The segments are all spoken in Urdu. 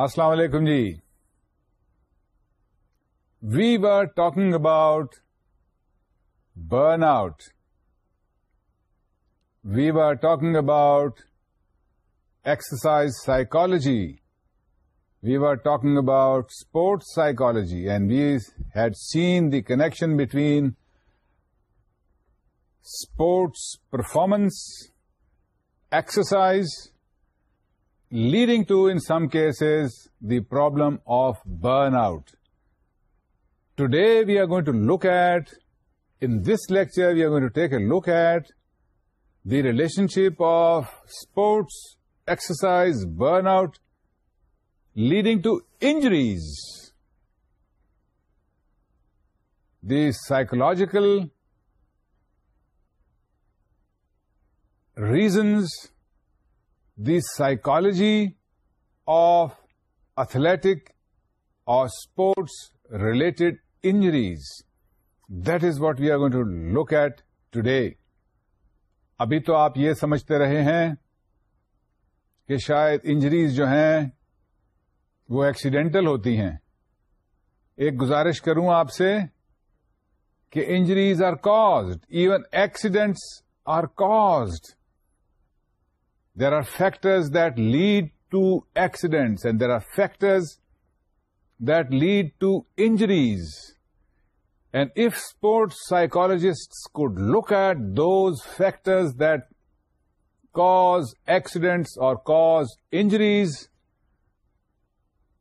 السلام علیکم جی we were talking about burn out we were talking about exercise psychology we were talking about sports psychology and we had seen the connection between sports performance exercise leading to, in some cases, the problem of burnout. Today we are going to look at, in this lecture, we are going to take a look at the relationship of sports, exercise, burnout, leading to injuries, the psychological reasons the psychology of athletic اور sports related injuries that is what we are going to look at today ابھی تو آپ یہ سمجھتے رہے ہیں کہ شاید انجریز جو ہیں وہ ایکسیڈینٹل ہوتی ہیں ایک گزارش کروں آپ سے کہ injuries are caused even accidents are caused There are factors that lead to accidents, and there are factors that lead to injuries. And if sports psychologists could look at those factors that cause accidents or cause injuries,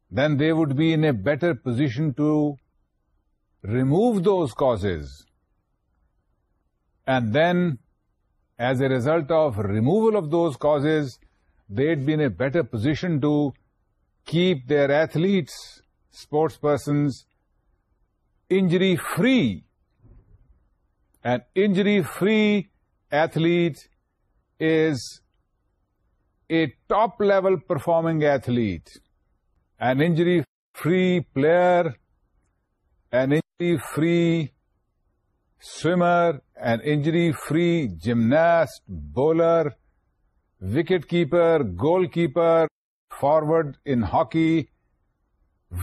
then they would be in a better position to remove those causes and then as a result of removal of those causes, they'd be in a better position to keep their athletes, sports persons, injury-free. An injury-free athlete is a top-level performing athlete. An injury-free player, an injury-free swimmer, an injury-free gymnast, bowler, wicket-keeper, goalkeeper, forward in hockey,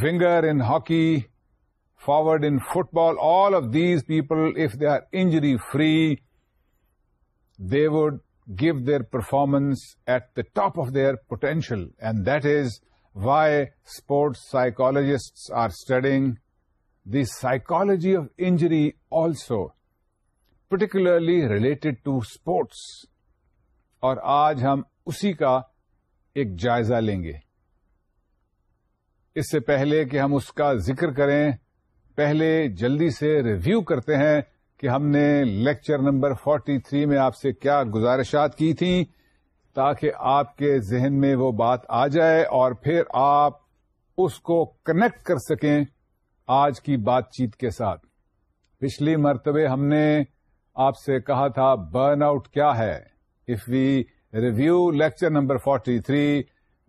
winger in hockey, forward in football, all of these people, if they are injury-free, they would give their performance at the top of their potential. And that is why sports psychologists are studying the psychology of injury also. Particularly related to sports اور آج ہم اسی کا ایک جائزہ لیں گے اس سے پہلے کہ ہم اس کا ذکر کریں پہلے جلدی سے ریویو کرتے ہیں کہ ہم نے لیکچر نمبر فورٹی تھری میں آپ سے کیا گزارشات کی تھی تاکہ آپ کے ذہن میں وہ بات آ جائے اور پھر آپ اس کو کنیکٹ کر سکیں آج کی بات چیت کے ساتھ پچھلی مرتبہ ہم نے آپ سے کہا تھا برن آؤٹ کیا ہے if we review lecture number forty three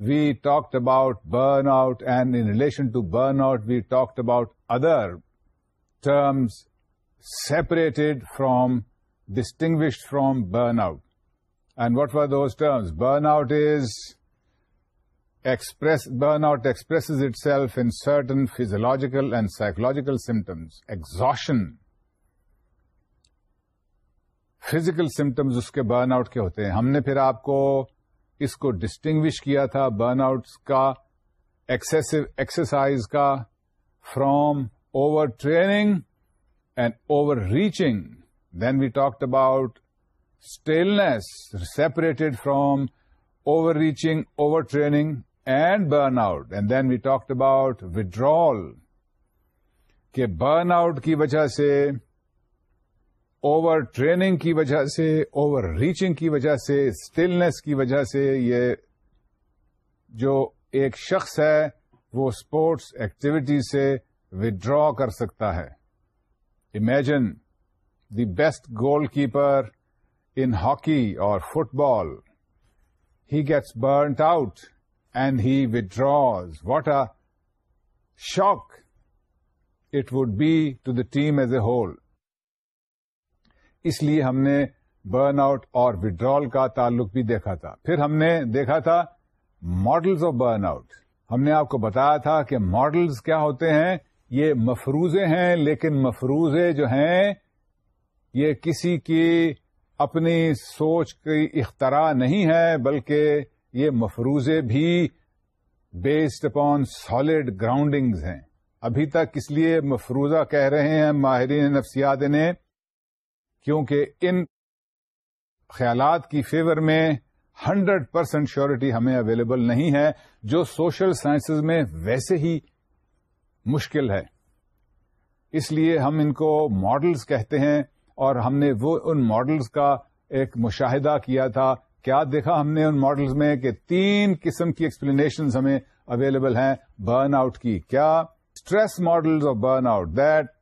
we talked about burn out and in relation to burn out we talked about other terms separated from distinct from burn out and what are those terms burn out is burn out expresses itself in certain physiological and psychological symptoms physical symptoms اس کے برن آؤٹ کے ہوتے ہیں ہم نے پھر آپ کو اس کو ڈسٹنگوش کیا تھا برن آؤٹ کا ایکسو ایکسرسائز کا from training and over reaching then we talk about staleness separated from over reaching over training and burn out and then we talk about withdrawal کہ برن آؤٹ کی وجہ سے اوور ٹریننگ کی وجہ سے اوور ریچنگ کی وجہ سے اسٹلنیس کی وجہ سے یہ جو ایک شخص ہے وہ اسپورٹس ایکٹیویٹی سے ودرا کر سکتا ہے imagine the best goalkeeper in hockey اور football he gets burned out and he withdraw what a shock it would be to the team as a whole اس لیے ہم نے برن آؤٹ اور وڈرال کا تعلق بھی دیکھا تھا پھر ہم نے دیکھا تھا ماڈلز آف برن آؤٹ ہم نے آپ کو بتایا تھا کہ ماڈلز کیا ہوتے ہیں یہ مفروضے ہیں لیکن مفروضے جو ہیں یہ کسی کی اپنی سوچ کی اختراع نہیں ہے بلکہ یہ مفروضے بھی بیسڈ اپان سالڈ گراؤنڈنگز ہیں ابھی تک اس لیے مفروضہ کہہ رہے ہیں ماہرین نفسیات نے کیونکہ ان خیالات کی فیور میں ہنڈریڈ پرسینٹ شیورٹی ہمیں اویلیبل نہیں ہے جو سوشل سائنس میں ویسے ہی مشکل ہے اس لیے ہم ان کو ماڈلز کہتے ہیں اور ہم نے وہ ان ماڈلز کا ایک مشاہدہ کیا تھا کیا دیکھا ہم نے ان ماڈلز میں کہ تین قسم کی ایکسپلینیشنز ہمیں اویلیبل ہیں برن آؤٹ کی کیا stress models of burn out that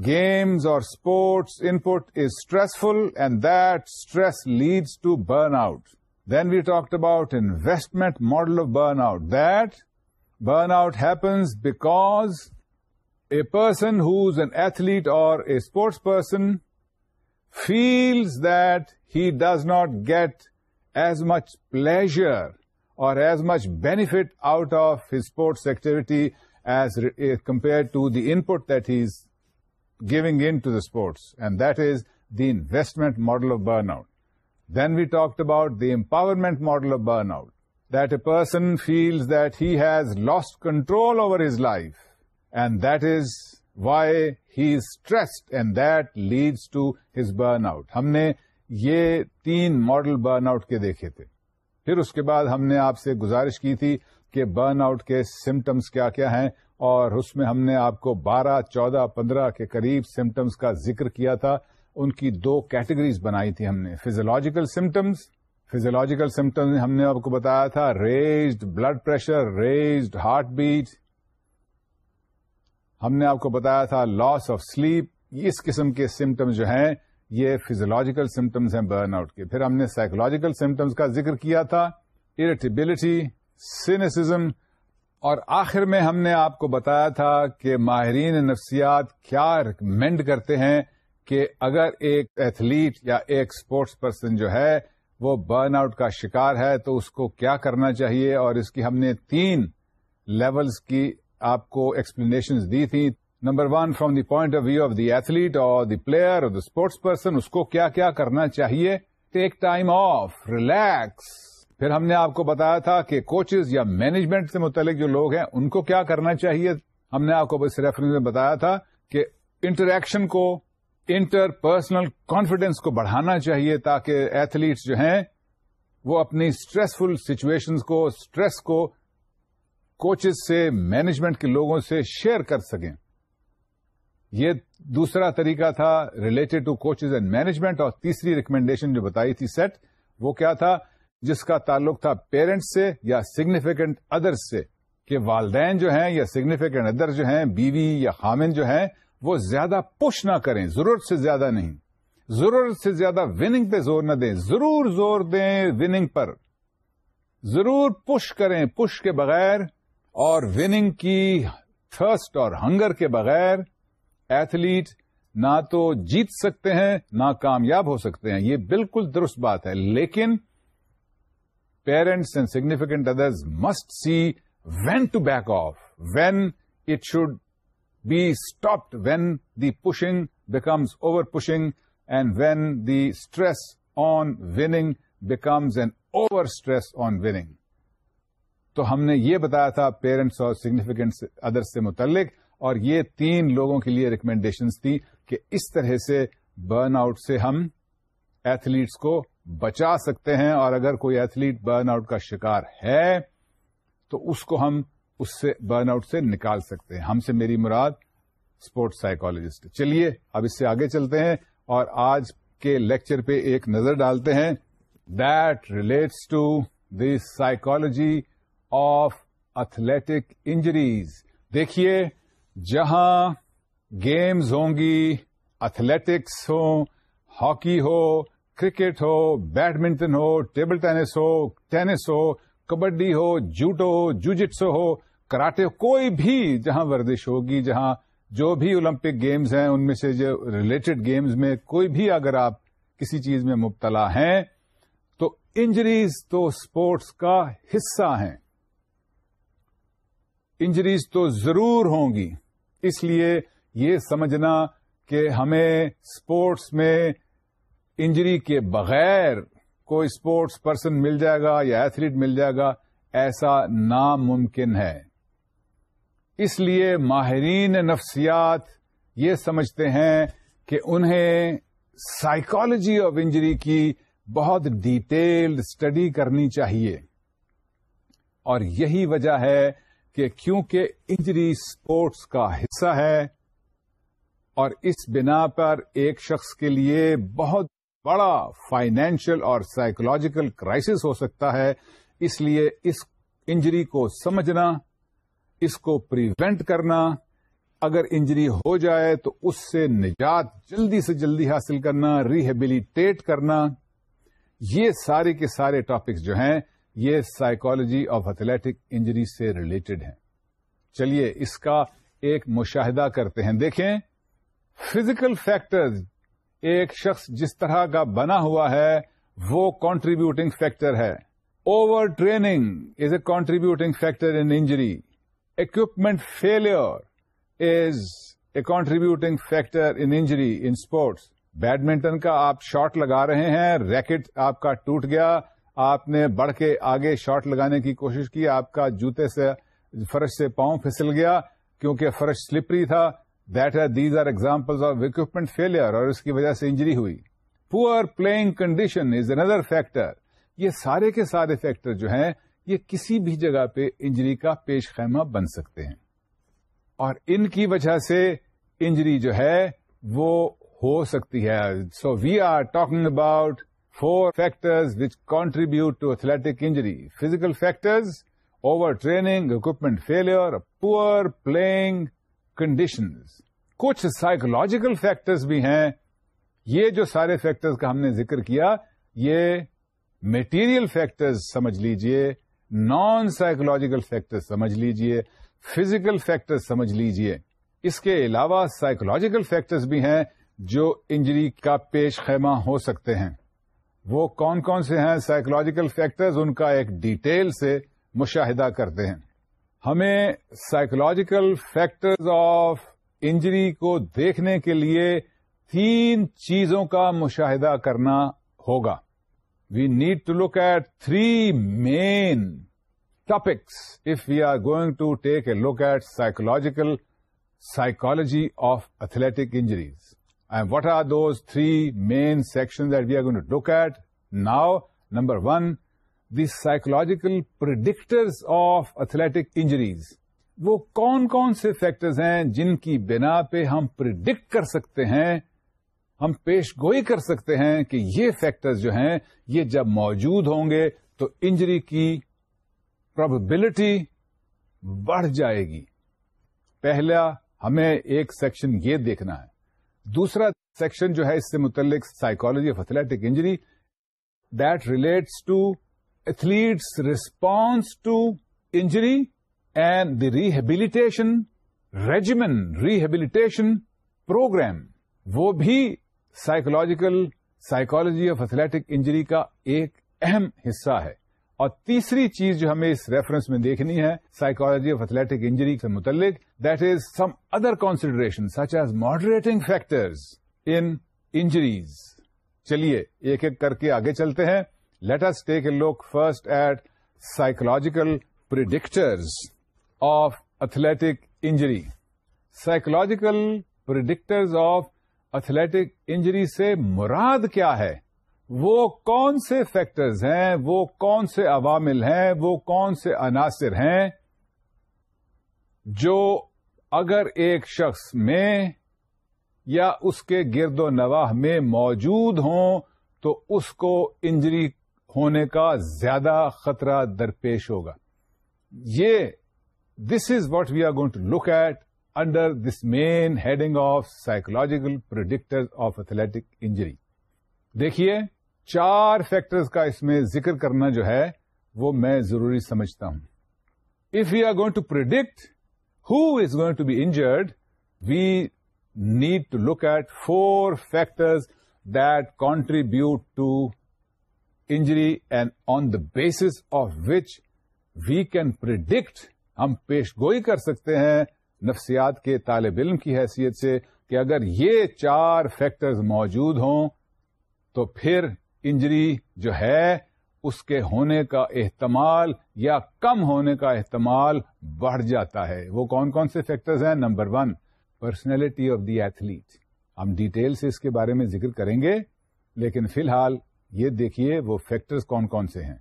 games or sports input is stressful, and that stress leads to burnout. Then we talked about investment model of burnout. That burnout happens because a person who's an athlete or a sports person feels that he does not get as much pleasure or as much benefit out of his sports activity as eh, compared to the input that he's giving in to the sports and that is the investment model of burn out then we talked about the model model of burn out that a person feels that he has over control over his life and why why he stressed, and that leads to his burn out ہم نے یہ تین ماڈل برن آؤٹ کے دیکھے تھے پھر اس کے بعد ہم نے آپ سے گزارش کی تھی کہ برن آؤٹ کے سمٹمس کیا کیا ہیں اور اس میں ہم نے آپ کو بارہ چودہ پندرہ کے قریب سمٹمس کا ذکر کیا تھا ان کی دو کیٹیگریز بنائی تھی ہم نے فیزولوجیکل سمٹمز فیزولوجیکل سمٹمز ہم نے آپ کو بتایا تھا raised blood pressure raised heartbeat ہم نے آپ کو بتایا تھا لاس آف سلیپ اس قسم کے سمٹمز جو ہیں یہ فیزولوجیکل سمٹمز ہیں برن آؤٹ کے پھر ہم نے سائکولوجیکل سمٹمس کا ذکر کیا تھا اریٹیبلٹی سینسم اور آخر میں ہم نے آپ کو بتایا تھا کہ ماہرین نفسیات کیا ریکمینڈ کرتے ہیں کہ اگر ایک ایتھلیٹ یا ایک اسپورٹس پرسن جو ہے وہ برن آؤٹ کا شکار ہے تو اس کو کیا کرنا چاہیے اور اس کی ہم نے تین لیولز کی آپ کو ایکسپلینیشنز دی تھی number one from the point of view of the athlete اور دی پلیئر اور دا اسپورٹس پرسن اس کو کیا کیا کرنا چاہیے ٹیک ٹائم آف ریلیکس پھر ہم نے آپ کو بتایا تھا کہ کوچز یا مینجمنٹ سے متعلق جو لوگ ہیں ان کو کیا کرنا چاہیے ہم نے آپ کو اس ریفرنس میں بتایا تھا کہ انٹریکشن کو انٹر پرسنل کانفیڈینس کو بڑھانا چاہیے تاکہ ایتھلیٹس جو ہیں وہ اپنی اسٹریسفل سچویشن کو اسٹریس کو کوچز سے مینجمنٹ کے لوگوں سے شیئر کر سکیں یہ دوسرا طریقہ تھا related to coaches and management اور تیسری ریکمینڈیشن جو بتائی تھی سیٹ وہ کیا تھا جس کا تعلق تھا پیرنٹس سے یا سگنیفیکنٹ ادر سے کہ والدین جو ہیں یا سگنیفیکنٹ ادر جو ہیں بیوی یا خامن جو ہیں وہ زیادہ پش نہ کریں ضرورت سے زیادہ نہیں ضرورت سے زیادہ وننگ پہ زور نہ دیں ضرور زور دیں وننگ پر ضرور پش کریں پش کے بغیر اور وننگ کی تھرسٹ اور ہنگر کے بغیر ایتھلیٹ نہ تو جیت سکتے ہیں نہ کامیاب ہو سکتے ہیں یہ بالکل درست بات ہے لیکن parents and significant others must see when to back off when it should be stopped when the pushing becomes over pushing and when the stress on winning becomes an over stress on winning تو ہم نے یہ بتایا تھا پیرنٹس اور سگنیفیکنٹ ادرس سے متعلق اور یہ تین لوگوں کے لیے ریکمینڈیشنس تھی کہ اس طرح سے برن آؤٹ سے ہم ایتھلیٹس کو بچا سکتے ہیں اور اگر کوئی ایتھلیٹ برن آؤٹ کا شکار ہے تو اس کو ہم اس سے برن آؤٹ سے نکال سکتے ہیں ہم سے میری مراد اسپورٹس سائیکالوجسٹ چلیے اب اس سے آگے چلتے ہیں اور آج کے لیکچر پہ ایک نظر ڈالتے ہیں that relates to the psychology of athletic injuries دیکھیے جہاں گیمز ہوں گی اتھلیٹکس ہوں ہاکی ہو کرکٹ ہو بیڈمنٹن ہو ٹیبل ٹینس ہو ٹینس ہو کبڈی ہو جوٹو ہو جو جٹسو ہو کراٹے ہو کوئی بھی جہاں ورزش ہوگی جہاں جو بھی اولمپک گیمز ہیں ان میں سے جو ریلیٹڈ گیمز میں کوئی بھی اگر آپ کسی چیز میں مبتلا ہیں تو انجریز تو اسپورٹس کا حصہ ہیں انجریز تو ضرور ہوں گی اس لیے یہ سمجھنا کہ ہمیں اسپورٹس میں انجری کے بغیر کوئی اسپورٹس پرسن مل جائے گا یا ایتھلیٹ مل جائے گا ایسا ناممکن ہے اس لیے ماہرین نفسیات یہ سمجھتے ہیں کہ انہیں سائیکالوجی آف انجری کی بہت ڈیٹیلڈ اسٹڈی کرنی چاہیے اور یہی وجہ ہے کہ کیونکہ انجری اسپورٹس کا حصہ ہے اور اس بنا پر ایک شخص کے لیے بہت بڑا فائنینشل اور سائیکولوجیکل کرائسس ہو سکتا ہے اس لیے اس انجری کو سمجھنا اس کو پریونٹ کرنا اگر انجری ہو جائے تو اس سے نجات جلدی سے جلدی حاصل کرنا ریہیبلیٹیٹ کرنا یہ سارے کے سارے ٹاپکس جو ہیں یہ سائیکالوجی آف ایتھلیٹک انجری سے ریلیٹڈ ہیں چلیے اس کا ایک مشاہدہ کرتے ہیں دیکھیں فزیکل فیکٹرز ایک شخص جس طرح کا بنا ہوا ہے وہ کانٹریبیوٹنگ فیکٹر ہے over training is a contributing factor in injury equipment failure is a contributing factor in injury in sports badminton کا آپ شارٹ لگا رہے ہیں ریکٹ آپ کا ٹوٹ گیا آپ نے بڑھ کے آگے شارٹ لگانے کی کوشش کی آپ کا جوتے سے فرش سے پاؤں پھسل گیا کیونکہ فرش سلپری تھا that are these are example of equipment failure اور اس کی وجہ سے انجری ہوئی poor playing condition is another factor یہ سارے کے سارے فیکٹر جو ہیں یہ کسی بھی جگہ پہ انجری کا پیش خیمہ بن سکتے ہیں اور ان کی وجہ سے انجری جو ہے وہ ہو سکتی ہے so we are talking about four factors which contribute to athletic injury physical factors over training equipment failure poor playing conditions کچھ سائیکولوجیکل فیکٹرز بھی ہیں یہ جو سارے فیکٹرز کا ہم نے ذکر کیا یہ میٹیریل فیکٹرز سمجھ لیجئے نان سائیکولوجیکل فیکٹر سمجھ لیجئے فزیکل فیکٹر سمجھ لیجئے اس کے علاوہ سائیکولوجیکل فیکٹرز بھی ہیں جو انجری کا پیش خیمہ ہو سکتے ہیں وہ کون کون سے ہیں سائیکولوجیکل فیکٹرز ان کا ایک ڈیٹیل سے مشاہدہ کرتے ہیں ہمیں سائکولوجیکل فیکٹر آف انجری کو دیکھنے کے لیے تین چیزوں کا مشاہدہ کرنا ہوگا we need to look at three main topics if we are going to take a look at psychological psychology of athletic injuries and what are those three main section that we are going to look at now number one the psychological predictors of athletic injuries وہ کون کون سے فیکٹرز ہیں جن کی بنا پہ ہم پرڈکٹ کر سکتے ہیں ہم پیش گوئی کر سکتے ہیں کہ یہ فیکٹرز جو ہیں یہ جب موجود ہوں گے تو انجری کی پراببلٹی بڑھ جائے گی پہلا ہمیں ایک سیکشن یہ دیکھنا ہے دوسرا سیکشن جو ہے اس سے متعلق psychology of athletic injury that relates to athlete's response to injury and the rehabilitation regimen rehabilitation programme وہ بھی psychological, psychology of athletic injury کا ایک اہم حصہ ہے اور تیسری چیز جو ہمیں اس ریفرنس میں دیکھنی ہے سائیکالوجی آف اتلیٹک انجری سے متعلق that is some other consideration such as moderating factors injuries چلیے ایک ایک کر کے آگے چلتے ہیں let us take look first at psychological predictors of athletic injury psychological predictors of athletic injury سے مراد کیا ہے وہ کون سے فیکٹرز ہیں وہ کون سے عوامل ہیں وہ کون سے عناصر ہیں جو اگر ایک شخص میں یا اس کے گرد و نواح میں موجود ہوں تو اس کو انجری ہونے کا زیادہ خطرہ درپیش ہوگا یہ this is what we are going to look at under this main heading of psychological predictor of athletic injury دیکھیے چار فیکٹرز کا اس میں ذکر کرنا جو ہے وہ میں ضروری سمجھتا ہوں if you are going to predict is going to be injured we need to look at four factors that contribute to injury and on the basis of which we can predict ہم پیش گوئی کر سکتے ہیں نفسیات کے طالب علم کی حیثیت سے کہ اگر یہ چار فیکٹرز موجود ہوں تو پھر انجری جو ہے اس کے ہونے کا احتمال یا کم ہونے کا احتمال بڑھ جاتا ہے وہ کون کون سے فیکٹرز ہیں number one personality of the athlete ہم ڈیٹیل سے اس کے بارے میں ذکر کریں گے لیکن فی الحال یہ دیکھیے وہ فیکٹرز کون کون سے ہیں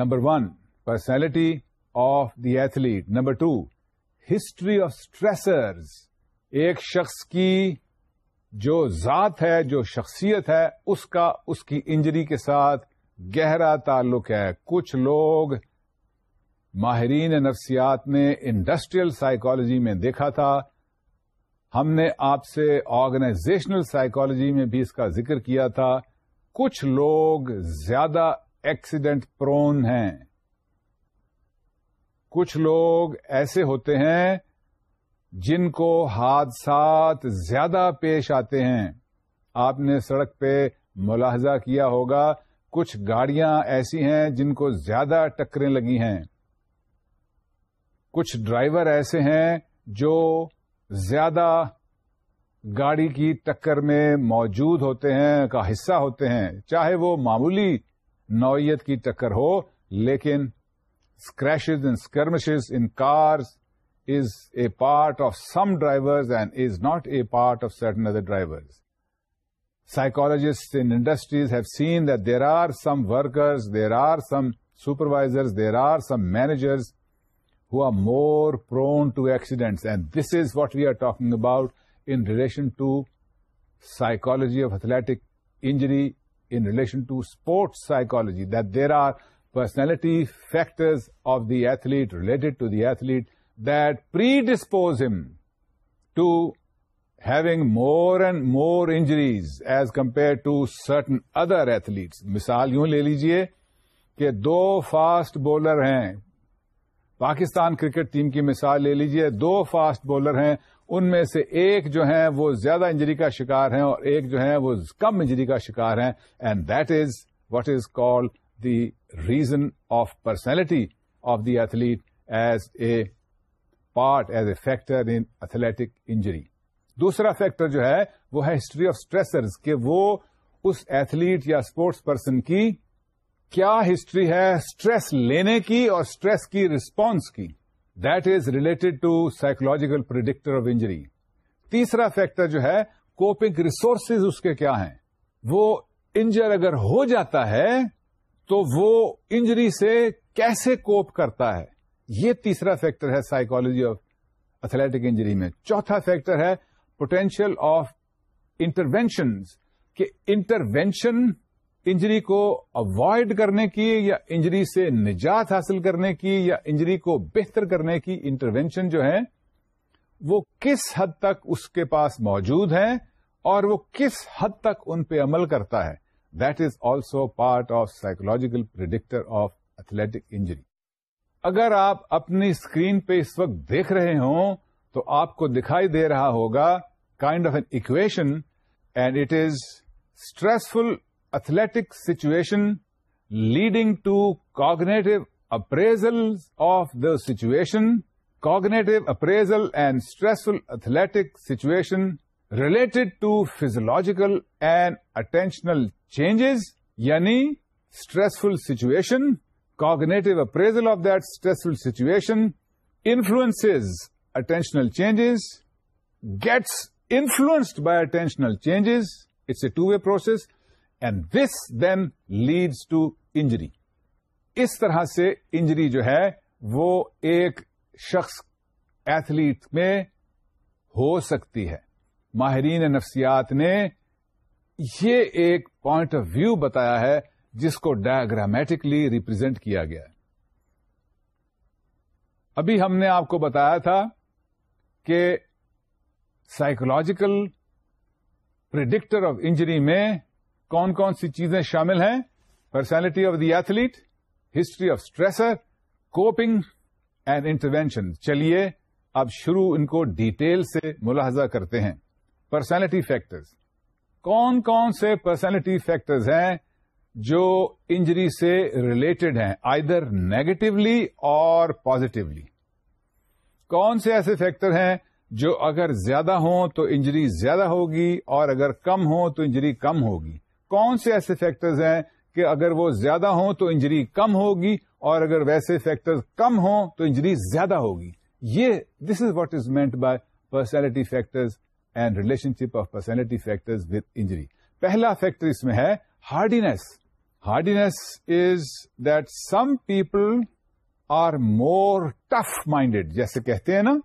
number one personality of the athlete number two history of stressors ایک شخص کی جو ذات ہے جو شخصیت ہے اس کا اس کی انجری کے ساتھ گہرا تعلق ہے کچھ لوگ ماہرین نفسیات نے انڈسٹریل سائیکالوجی میں دیکھا تھا ہم نے آپ سے آرگنائزیشنل سائیکالوجی میں بھی اس کا ذکر کیا تھا کچھ لوگ زیادہ ایکسیڈنٹ پرون ہیں کچھ لوگ ایسے ہوتے ہیں جن کو حادثات زیادہ پیش آتے ہیں آپ نے سڑک پہ ملاحظہ کیا ہوگا کچھ گاڑیاں ایسی ہیں جن کو زیادہ ٹکریں لگی ہیں کچھ ڈرائیور ایسے ہیں جو زیادہ گاڑی کی ٹکر میں موجود ہوتے ہیں کا حصہ ہوتے ہیں چاہے وہ معمولی نوعیت کی ٹکر ہو لیکن scratches and skirmishes in cars is a part of some driver and is not a part of certain other driver psychologist industries have seen that there are some workers there are some supervisor there are some managers who are more prone to accidents and this is what we are talking about in relation to psychology of athletic injury in relation to sports psychology that there are personality factors of the athlete related to the athlete that predispose ٹوگ more and more injuries as compare to certain other athlete مثال یوں لے لیجیے کہ دو فاسٹ بالر ہیں پاکستان کرکٹ ٹیم کی مثال لے لیجیے دو فاسٹ بالر ہیں ان میں سے ایک جو ہیں وہ زیادہ انجری کا شکار ہیں اور ایک جو ہیں وہ کم انجری کا شکار ہیں and that is what is called the reason of personality of the athlete as a part as a factor in athletic injury دوسرا فیکٹر جو ہے وہ ہے ہسٹری آف اسٹریسرز کہ وہ اس ایتھلیٹ یا اسپورٹس پرسن کی کیا ہسٹری ہے اسٹریس لینے کی اور اسٹریس کی رسپانس کی that is related to psychological predictor of injury تیسرا فیکٹر جو ہے کوپنگ ریسورسز اس کے کیا ہیں وہ انجر اگر ہو جاتا ہے تو وہ انجری سے کیسے کوپ کرتا ہے یہ تیسرا فیکٹر ہے سائکولوجی آف اتھلیٹک انجری میں چوتھا فیکٹر ہے پوٹینشیل آف انٹروینشن کہ انٹروینشن انجری کو اوائڈ کرنے کی یا انجری سے نجات حاصل کرنے کی یا انجری کو بہتر کرنے کی انٹروینشن جو ہے وہ کس حد تک اس کے پاس موجود ہیں اور وہ کس حد تک ان پہ عمل کرتا ہے that is also part of psychological predictor of athletic injury اگر آپ اپنی اسکرین پہ اس وقت دیکھ رہے ہوں تو آپ کو دکھائی دے رہا ہوگا kind of an equation and it is stressful athletic situation leading to cognitive appraisals of the situation. Cognitive appraisal and stressful athletic situation related to physiological and attentional changes, yani stressful situation, cognitive appraisal of that stressful situation influences attentional changes, gets influenced by attentional changes. It's a two-way process. And this then leads to injury اس طرح سے انجری جو ہے وہ ایک شخص ایتھلیٹ میں ہو سکتی ہے ماہرین نفسیات نے یہ ایک پوائنٹ آف ویو بتایا ہے جس کو ڈایاگرامیٹکلی ریپرزینٹ کیا گیا ہے ابھی ہم نے آپ کو بتایا تھا کہ سائکولوجیکل پرڈکٹر آف انجری میں کون کون سی چیزیں شامل ہیں personality of the athlete history of stressor coping and intervention چلیے اب شروع ان کو ڈیٹیل سے ملاحظہ کرتے ہیں پرسنالٹی فیکٹرز کون کون سے پرسنالٹی فیکٹرز ہیں جو انجری سے ریلیٹڈ ہیں آئدر نیگیٹولی اور پازیٹیولی کون سے ایسے فیکٹر ہیں جو اگر زیادہ ہوں تو انجری زیادہ ہوگی اور اگر کم ہوں تو انجری کم ہوگی کون سے ایسے فیکٹرز ہیں کہ اگر وہ زیادہ ہوں تو انجری کم ہوگی اور اگر ویسے فیکٹرز کم ہوں تو انجری زیادہ ہوگی یہ this is what is meant by personality factors and relationship of personality factors with injury پہلا فیکٹر اس میں ہے hardiness hardiness is that some people are more tough minded جیسے کہتے ہیں نا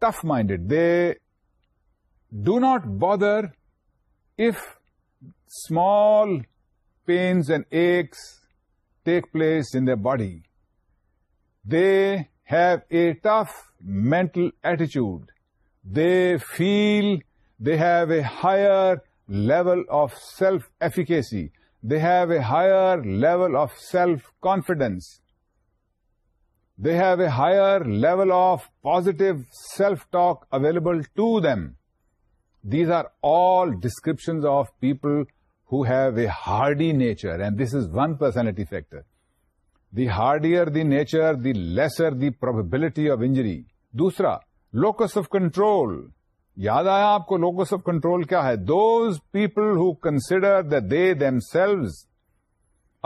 tough minded they do not bother if small pains and aches take place in their body. They have a tough mental attitude. They feel they have a higher level of self-efficacy. They have a higher level of self-confidence. They have a higher level of positive self-talk available to them. These are all descriptions of people who have a hardy nature and this is one personality factor. The hardier the nature, the lesser the probability of injury. دوسرا locus of control. یاد آیا آپ کو لوکس آف کنٹرول کیا ہے those people consider they themselves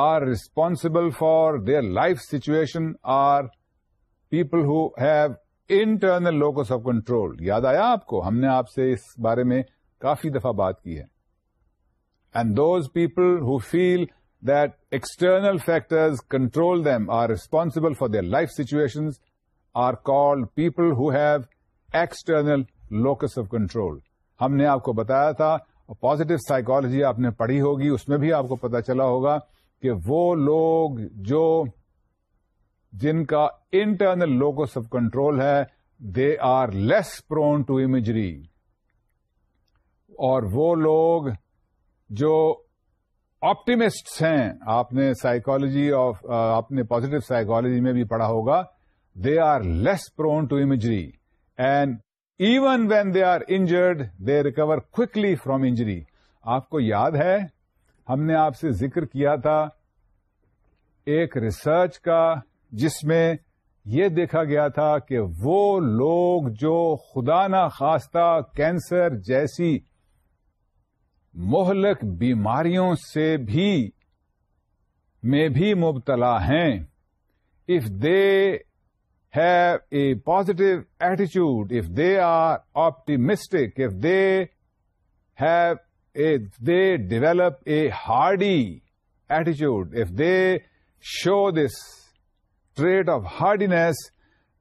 are responsible for their life situation are people who internal locus of control یاد آیا آپ کو ہم نے آپ سے اس بارے میں کافی دفعہ بات کی ہے and those people who feel the external factors control them are responsible for their life situation are called people have external locus of control ہم نے آپ کو بتایا تھا پوزیٹو سائکالوجی آپ نے پڑھی ہوگی اس میں بھی آپ کو پتا چلا ہوگا کہ وہ لوگ جو جن کا انٹرنل لوکس آف کنٹرول ہے they are less prone to imagery اور وہ لوگ جو آپٹیمسٹ ہیں آپ نے سائیکالوجی آف آپ نے پوزیٹو سائیکالوجی میں بھی پڑھا ہوگا they are less prone to imagery and even when they are injured they recover quickly from injury آپ کو یاد ہے ہم نے آپ سے ذکر کیا تھا ایک ریسرچ کا جس میں یہ دیکھا گیا تھا کہ وہ لوگ جو خدا نا خاصتا کینسر جیسی مہلک بیماریوں سے بھی میں بھی مبتلا ہیں if they have a positive attitude if they are optimistic if they have a, they develop a hardy attitude if they show this trait of hardiness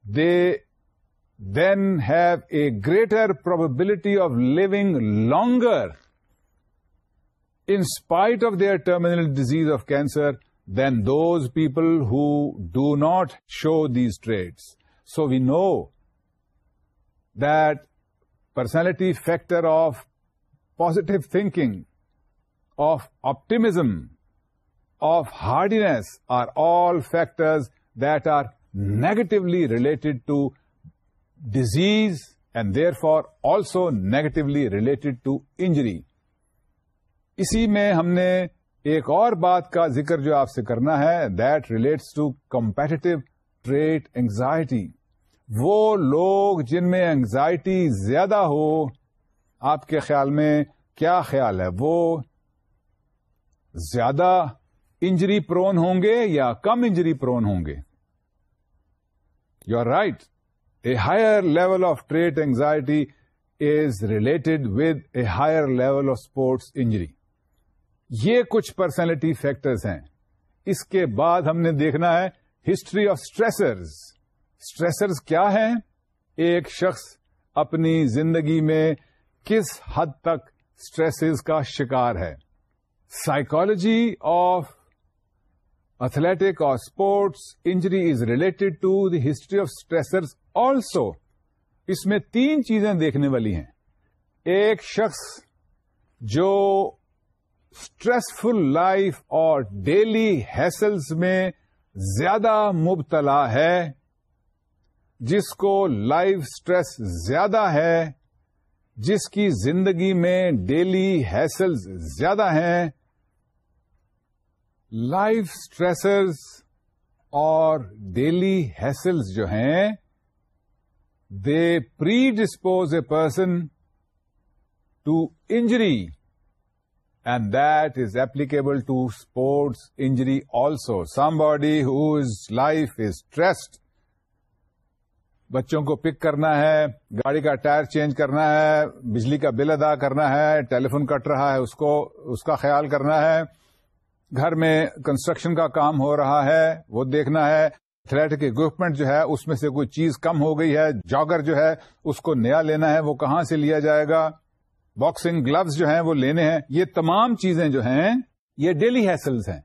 they then have a greater probability of living longer in spite of their terminal disease of cancer than those people who do not show these traits. So we know that personality factor of positive thinking, of optimism, of hardiness are all factors that are negatively related to disease and therefore also negatively related to injury. اسی میں ہم نے ایک اور بات کا ذکر جو آپ سے کرنا ہے that relates to competitive trait anxiety وہ لوگ جن میں اینگزائٹی زیادہ ہو آپ کے خیال میں کیا خیال ہے وہ زیادہ انجری پرون ہوں گے یا کم انجری پرون ہوں گے you are right a higher level of trait anxiety is related with a higher level of sports injury یہ کچھ پرسنالٹی فیکٹرز ہیں اس کے بعد ہم نے دیکھنا ہے ہسٹری آف اسٹریسرز اسٹریسرز کیا ہے ایک شخص اپنی زندگی میں کس حد تک اسٹریس کا شکار ہے سائکالوجی آف اتلٹک اور sports injury is related to the history of stressors also اس میں تین چیزیں دیکھنے والی ہیں ایک شخص جو اسٹریسفل لائف اور ڈیلی ہیسلز میں زیادہ مبتلا ہے جس کو لائف اسٹریس زیادہ ہے جس کی زندگی میں ڈیلی ہیسلز زیادہ ہیں لائف اسٹریسرز اور ڈیلی ہیسلز جو ہیں they predispose a person to injury and that is applicable to sports injury also somebody life is is بچوں کو پک کرنا ہے گاڑی کا ٹائر چینج کرنا ہے بجلی کا بل ادا کرنا ہے ٹیلیفون کٹ رہا ہے اس کو اس کا خیال کرنا ہے گھر میں کنسٹرکشن کا کام ہو رہا ہے وہ دیکھنا ہے فلٹک اکوپمنٹ جو ہے اس میں سے کوئی چیز کم ہو گئی ہے جاگر جو ہے اس کو نیا لینا ہے وہ کہاں سے لیا جائے گا باکسنگ گلوز جو ہیں وہ لینے ہیں یہ تمام چیزیں جو ہیں یہ ڈیلی ہیسلز ہیں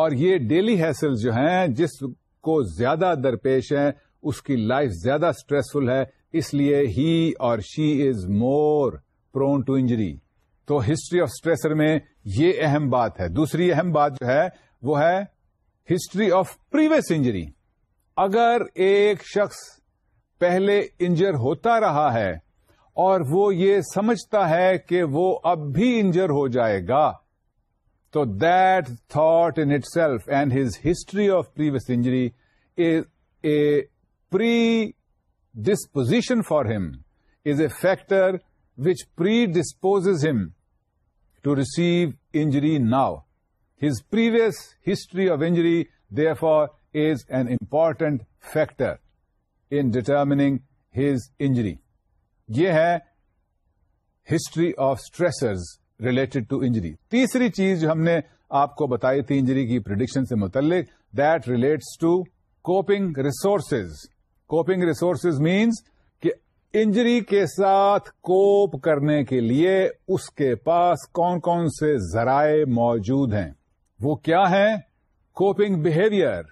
اور یہ ڈیلی ہیسلز جو ہیں جس کو زیادہ درپیش ہے اس کی لائف زیادہ اسٹریسفل ہے اس لیے ہی اور she is more prone to injury تو ہسٹری آف اسٹریسر میں یہ اہم بات ہے دوسری اہم بات جو ہے وہ ہے ہسٹری آف پریویس انجری اگر ایک شخص پہلے انجر ہوتا رہا ہے اور وہ یہ سمجھتا ہے کہ وہ اب بھی انجر ہو جائے گا تو that thought in itself and his history of previous injury is a predisposition for him is a factor which predispose him to receive injury now his previous history of injury for is an important factor in determining his injury یہ ہے history of stressors related to injury تیسری چیز جو ہم نے آپ کو بتائی تھی انجری کی پرڈکشن سے متعلق that relates to coping resources coping resources means کہ انجری کے ساتھ کوپ کرنے کے لیے اس کے پاس کون کون سے ذرائع موجود ہیں وہ کیا ہے coping behaviour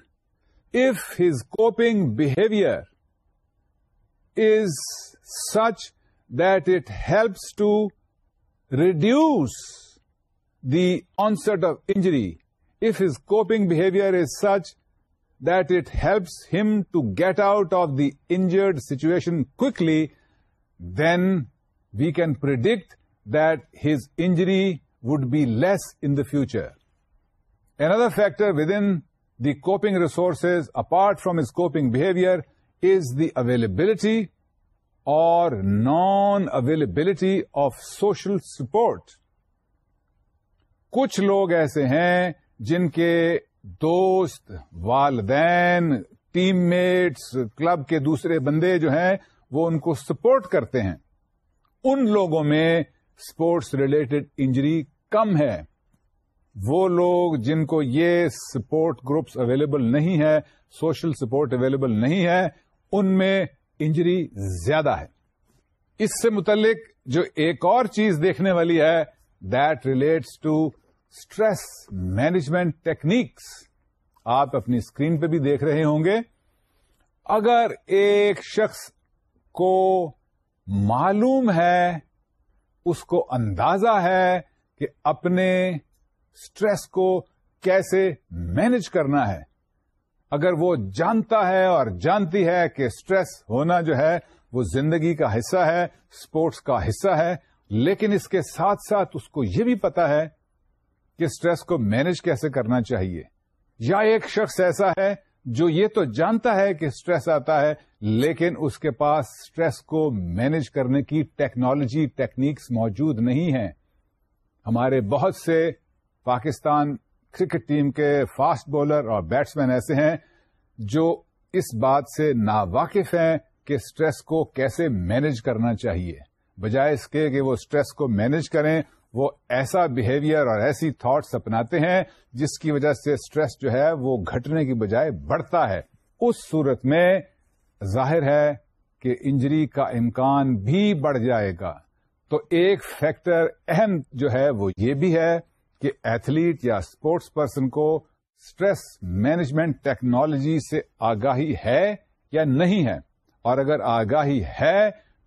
if his coping behaviour is such that it helps to reduce the onset of injury. If his coping behavior is such that it helps him to get out of the injured situation quickly, then we can predict that his injury would be less in the future. Another factor within the coping resources, apart from his coping behavior, is the availability اور non availability of social support کچھ لوگ ایسے ہیں جن کے دوست والدین ٹیم میٹس کلب کے دوسرے بندے جو ہیں وہ ان کو سپورٹ کرتے ہیں ان لوگوں میں اسپورٹس ریلیٹڈ انجری کم ہے وہ لوگ جن کو یہ سپورٹ گروپس اویلیبل نہیں ہے سوشل سپورٹ اویلیبل نہیں ہے ان میں انجری زیادہ ہے اس سے متعلق جو ایک اور چیز دیکھنے والی ہے that relates to stress management techniques آپ اپنی اسکرین پہ بھی دیکھ رہے ہوں گے اگر ایک شخص کو معلوم ہے اس کو اندازہ ہے کہ اپنے اسٹریس کو کیسے مینج کرنا ہے اگر وہ جانتا ہے اور جانتی ہے کہ اسٹریس ہونا جو ہے وہ زندگی کا حصہ ہے اسپورٹس کا حصہ ہے لیکن اس کے ساتھ ساتھ اس کو یہ بھی پتا ہے کہ اسٹریس کو مینج کیسے کرنا چاہیے یا ایک شخص ایسا ہے جو یہ تو جانتا ہے کہ اسٹریس آتا ہے لیکن اس کے پاس اسٹریس کو مینج کرنے کی ٹیکنالوجی ٹیکنیکس موجود نہیں ہیں ہمارے بہت سے پاکستان کرکٹ ٹیم کے فاسٹ بولر اور بیٹس مین ایسے ہیں جو اس بات سے ناواقف ہیں کہ اسٹریس کو کیسے مینج کرنا چاہیے بجائے اس کے کہ وہ اسٹریس کو مینج کریں وہ ایسا بہیویئر اور ایسی تھاٹس اپناتے ہیں جس کی وجہ سے اسٹریس جو ہے وہ گھٹنے کی بجائے بڑھتا ہے اس صورت میں ظاہر ہے کہ انجری کا امکان بھی بڑھ جائے گا تو ایک فیکٹر اہم جو ہے وہ یہ بھی ہے کہ ایتھلیٹ یا اسپورٹس پرسن کو اسٹریس مینجمنٹ ٹیکنالوجی سے آگاہی ہے یا نہیں ہے اور اگر آگاہی ہے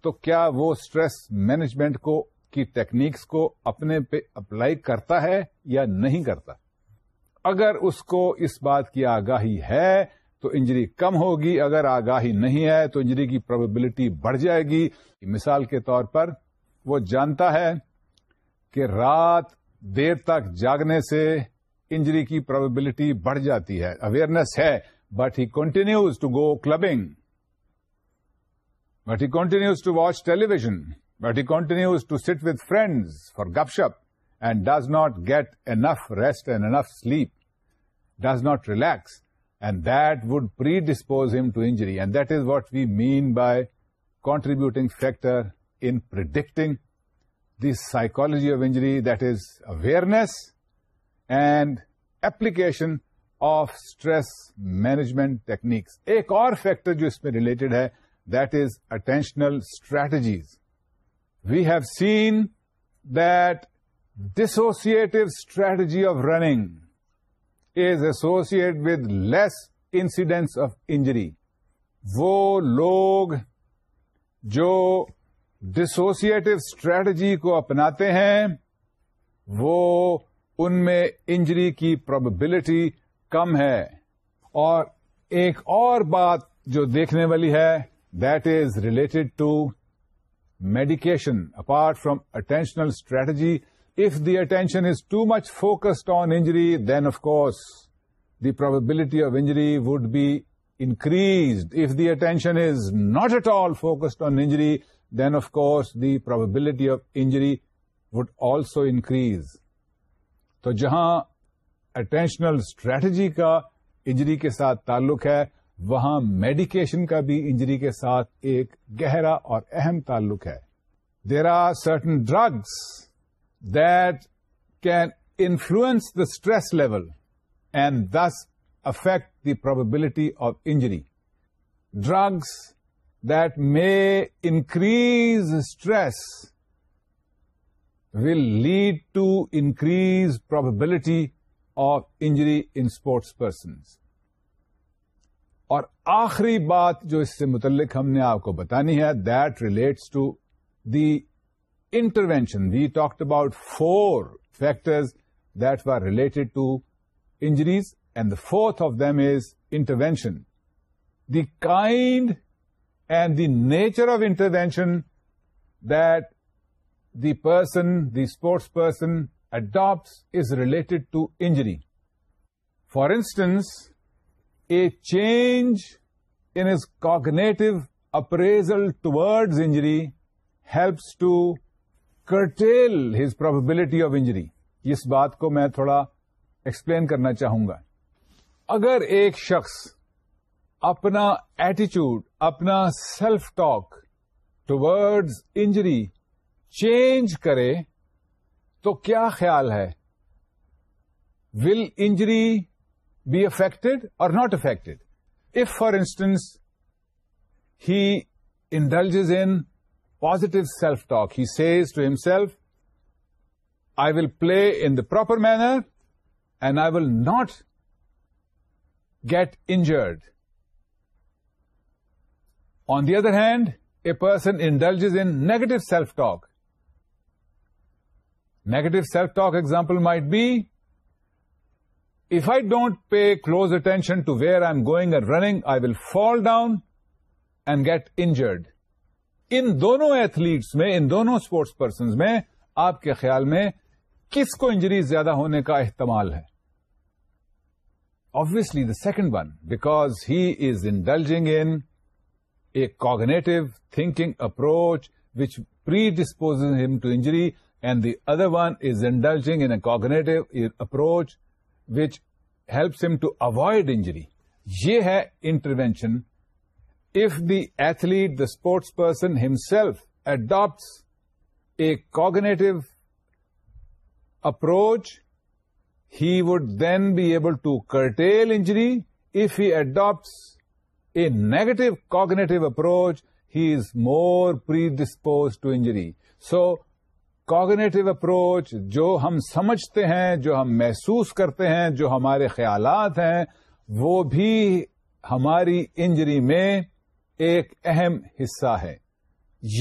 تو کیا وہ اسٹریس مینجمنٹ کو کی ٹیکنیکس کو اپنے پہ اپلائی کرتا ہے یا نہیں کرتا اگر اس کو اس بات کی آگاہی ہے تو انجری کم ہوگی اگر آگاہی نہیں ہے تو انجری کی پروبیبلٹی بڑھ جائے گی مثال کے طور پر وہ جانتا ہے کہ رات دیر تک جاگنے سے انجری کی پراببلٹی بڑھ جاتی ہے اویئرنیس ہے but he continues to go clubbing but he continues to watch television but he continues to sit with friends for گپ شپ and does not get enough rest and enough sleep does not relax and that would predispose him to injury and that is what we mean by contributing factor in predicting the psychology of injury that is awareness and application of stress management techniques ایک اور فیکٹر جو اس میں ریلیٹڈ ہے that is attentional strategies we have seen dissociative strategy of running is associated with less incidents of injury وہ لوگ جو ڈسوسیٹو اسٹریٹجی کو اپناتے ہیں وہ ان میں انجری کی پروبلٹی کم ہے اور ایک اور بات جو دیکھنے والی ہے that is related to medication apart from attentional strategy if the attention is too much focused on injury then of course the probability of injury would be increased If the attention is not at all focused on injury then of course the probability of injury would also increase تو جہاں اٹینشنل اسٹریٹجی کا انجری کے ساتھ تعلق ہے وہاں میڈیکیشن کا بھی انجری کے ساتھ ایک گہرا اور اہم تعلق ہے there are certain drugs that can influence the stress level and this affect the probability of injury drugs they increase stress will lead to increase probability of injury in sports person اور آخری بات جو اس سے متعلق ہم نے آپ کو بتانی ہے that relates to the intervention we talked about four factors that are related to injuries and the fourth of them is intervention the kind and the nature of intervention that the person the sports person adopt is related to injury for instance a change in his cognitive appraisal towards injury helps to curtail his probability of injury اس بات کو میں تھوڑا اکسپلین کرنا چاہوں گا اگر ایک شخص اپنا ایٹیچیوڈ اپنا self talk to injury change کرے تو کیا خیال ہے ول انجری بی افیکٹڈ اور not affected if for instance he indulges in positive self talk he says to himself I will play in the proper manner and I will not get injured on the other hand a person indulges in negative self talk negative self talk example might be if I don't pay close attention to where I am going and I I fall fall down and get injured ان دونوں ایتھلیٹس میں ان دونوں اسپورٹس پرسنز میں آپ کے خیال میں کس کو انجری زیادہ ہونے کا احتمال ہے obviously the second one because he is indulging in a cognitive thinking approach which predisposes him to injury, and the other one is indulging in a cognitive approach which helps him to avoid injury. Ye hai intervention. If the athlete, the sports person himself adopts a cognitive approach, he would then be able to curtail injury. If he adopts negative negative approach he is more predispose to injury so cognitive approach جو ہم سمجھتے ہیں جو ہم محسوس کرتے ہیں جو ہمارے خیالات ہیں وہ بھی ہماری انجری میں ایک اہم حصہ ہے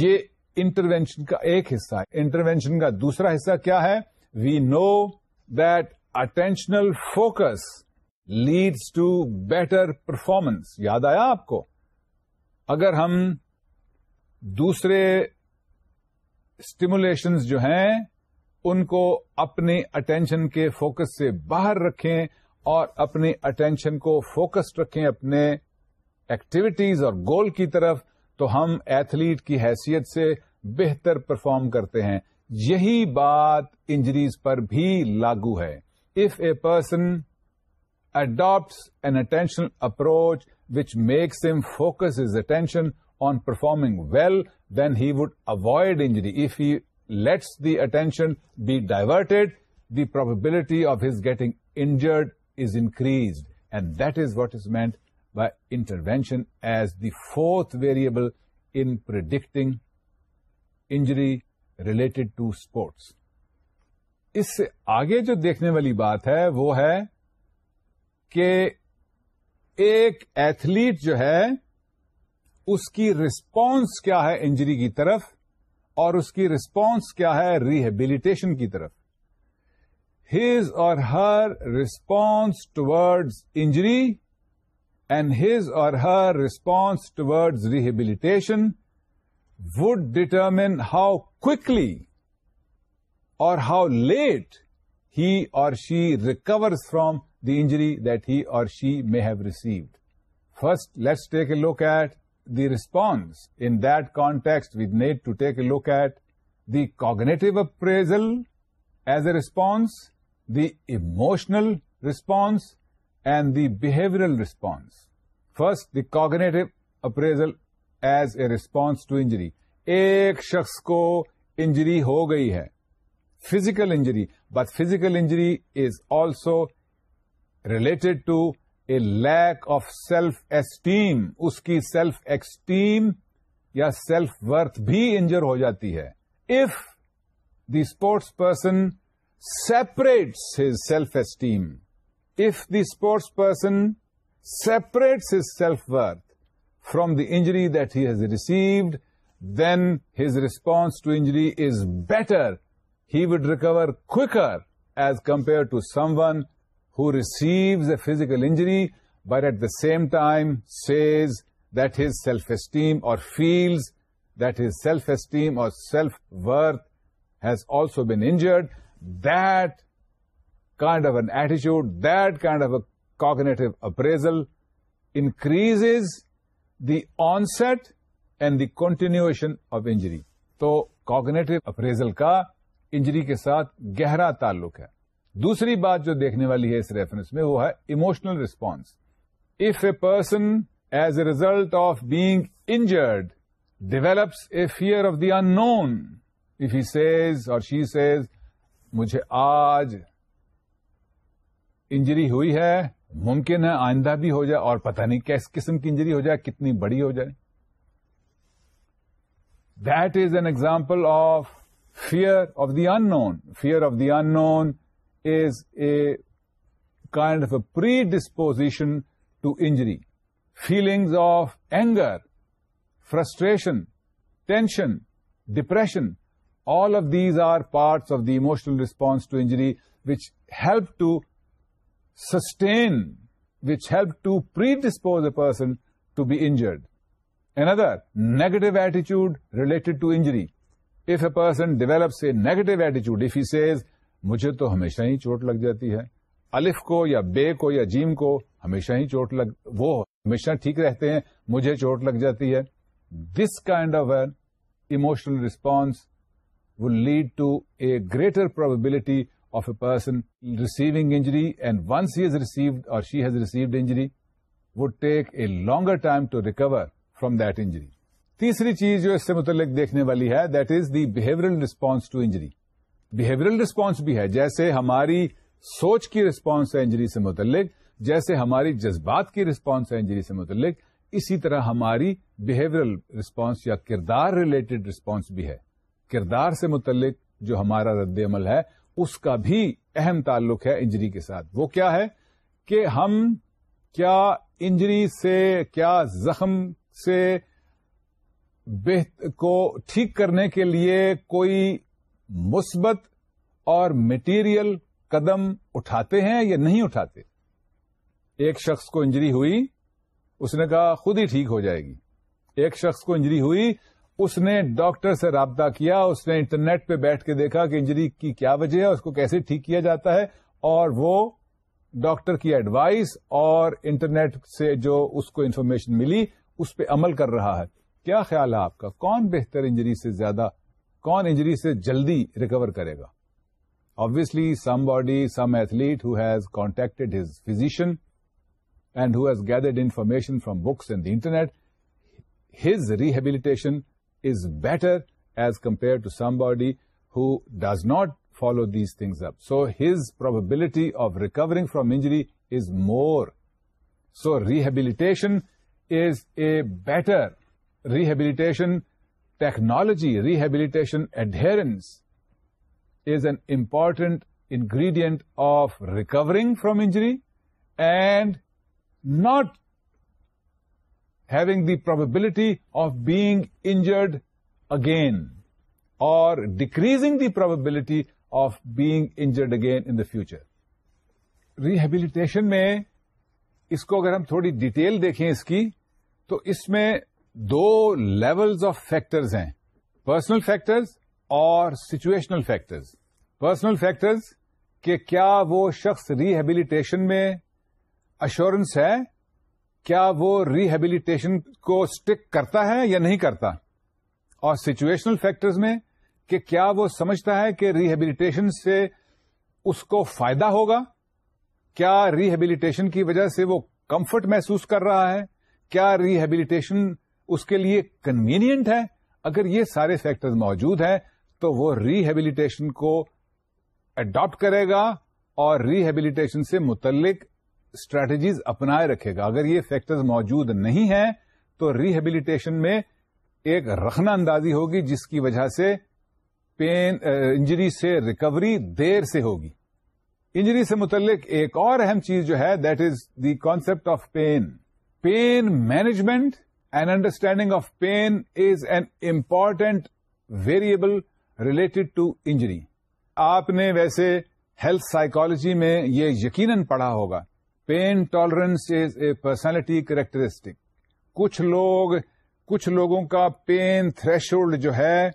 یہ انٹروینشن کا ایک حصہ ہے انٹروینشن کا دوسرا حصہ کیا ہے we know that attentional focus leads to better performance یاد آیا آپ کو اگر ہم دوسرے اسٹیمولیشنز جو ہیں ان کو اپنے اٹینشن کے فوکس سے باہر رکھیں اور اپنے اٹینشن کو فوکس رکھیں اپنے ایکٹیویٹیز اور گول کی طرف تو ہم ایتھلیٹ کی حیثیت سے بہتر پرفارم کرتے ہیں یہی بات انجریز پر بھی لاگو ہے if a person adapts an attention approach which makes him focus his attention on performing well then he would avoid injury if he lets the attention be diverted the probability of his getting injured is increase and that is what is meant by intervention as the fourth variable in predicting injury related towards اس سے آگے جو دیکھنے والی بات ہے وہ ہے کہ ایک ایتھلیٹ جو ہے اس کی رسپانس کیا ہے انجری کی طرف اور اس کی رسپانس کیا ہے ریہیبلیٹیشن کی طرف his or her response towards injury and his or her response towards rehabilitation would determine how quickly or how late he or she recovers from the injury that he or she may have received. First, let's take a look at the response. In that context, we need to take a look at the cognitive appraisal as a response, the emotional response, and the behavioral response. First, the cognitive appraisal as a response to injury. ایک شخص کو انجری ہو گئی ہے physical injury but physical injury is also related to a lack of self esteem اس کی سیلف ایکسٹیم یا سیلف ورتھ بھی انجر ہو جاتی ہے if the sports person separates his self esteem if the sports person separates his self worth from the injury that he has received then his response to injury is better he would recover quicker as compare to someone who receives a physical injury but at the same time says that his self esteem اور feels that his self esteem اور self worth has also been injured that kind of an ایٹیچیوڈ that kind of a cognitive appraisal increase the onset and the continuation of injury تو کاگنیٹو اپریزل کا انجری کے ساتھ گہرا تعلق ہے دوسری بات جو دیکھنے والی ہے اس ریفرنس میں وہ ہے emotional response if a person as a result of being injured develops a fear of the unknown if he sees or she sees مجھے آج انجری ہوئی ہے ممکن ہے آئندہ بھی ہو جائے اور پتہ نہیں کیس قسم کی انجری ہو جائے کتنی بڑی ہو جائے that is an example of fear of the unknown fear of the unknown is a kind of a predisposition to injury. Feelings of anger, frustration, tension, depression, all of these are parts of the emotional response to injury which help to sustain, which help to predispose a person to be injured. Another, negative attitude related to injury. If a person develops a negative attitude, if he says, مجھے تو ہمیشہ ہی چوٹ لگ جاتی ہے الف کو یا بے کو یا جیم کو ہمیشہ ہی چوٹ لگ وہ ہمیشہ ٹھیک رہتے ہیں مجھے چوٹ لگ جاتی ہے this kind of an emotional response will lead to a greater probability of a person receiving injury and once he received or she has received injury would take a longer time to recover from that injury تیسری چیز جو اس سے متعلق دیکھنے والی ہے that is the behavioural response to injury behavioural response بھی ہے جیسے ہماری سوچ کی رسپانس ہے انجری سے متعلق جیسے ہماری جذبات کی رسپانس ہے انجری سے متعلق اسی طرح ہماری بہیورل رسپانس یا کردار ریلیٹڈ رسپانس بھی ہے کردار سے متعلق جو ہمارا رد عمل ہے اس کا بھی اہم تعلق ہے انجری کے ساتھ وہ کیا ہے کہ ہم کیا انجری سے کیا زخم سے کو ٹھیک کرنے کے لیے کوئی مثبت اور مٹیریل قدم اٹھاتے ہیں یا نہیں اٹھاتے ایک شخص کو انجری ہوئی اس نے کہا خود ہی ٹھیک ہو جائے گی ایک شخص کو انجری ہوئی اس نے ڈاکٹر سے رابطہ کیا اس نے انٹرنیٹ پہ بیٹھ کے دیکھا کہ انجری کی کیا وجہ ہے اس کو کیسے ٹھیک کیا جاتا ہے اور وہ ڈاکٹر کی ایڈوائس اور انٹرنیٹ سے جو اس کو انفارمیشن ملی اس پہ عمل کر رہا ہے کیا خیال ہے آپ کا کون بہتر انجری سے زیادہ کون انجری سے جلدی ریکور کرے گا obviously some body some athlete has contacted his physician and has gathered information from books and the internet his rehabilitation is better as compare to body who does not follow these things up so his probability of recovering from injury is more so rehabilitation is a better rehabilitation technology rehabilitation adherence is an important ingredient of recovering from injury and not having the probability of being injured again or decreasing the probability of being injured again in the future rehabilitation میں اس کو اگر ہم تھوڑی ڈیٹیل دیکھیں اس کی تو اس میں دو لیولز آف فیکٹرز ہیں پرسنل فیکٹرز اور سچویشنل فیکٹرز پرسنل فیکٹرز کہ کیا وہ شخص ریحیبلیٹیشن میں اشورنس ہے کیا وہ ریہیبلیٹیشن کو اسٹک کرتا ہے یا نہیں کرتا اور سچویشنل فیکٹرز میں کہ کیا وہ سمجھتا ہے کہ ریہیبلیٹیشن سے اس کو فائدہ ہوگا کیا ریہیبلیٹیشن کی وجہ سے وہ کمفرٹ محسوس کر رہا ہے کیا ریہیبلیٹیشن اس کے لیے کنوینئنٹ ہے اگر یہ سارے فیکٹرز موجود ہیں تو وہ ریہیبلیٹیشن کو اڈاپٹ کرے گا اور ریہیبلیٹیشن سے متعلق اسٹریٹجیز اپنا رکھے گا اگر یہ فیکٹرز موجود نہیں ہیں تو ریہیبلیٹیشن میں ایک رخنا اندازی ہوگی جس کی وجہ سے پین انجری سے ریکوری دیر سے ہوگی انجری سے متعلق ایک اور اہم چیز جو ہے that is the concept of pain pain management an understanding of pain is an important variable related to injury آپ نے ویسے ہیلتھ سائیکالوجی میں یہ یقیناً پڑھا ہوگا pain tolerance is a personality characteristic کچھ لوگ کچھ لوگوں کا پین تھریش جو ہے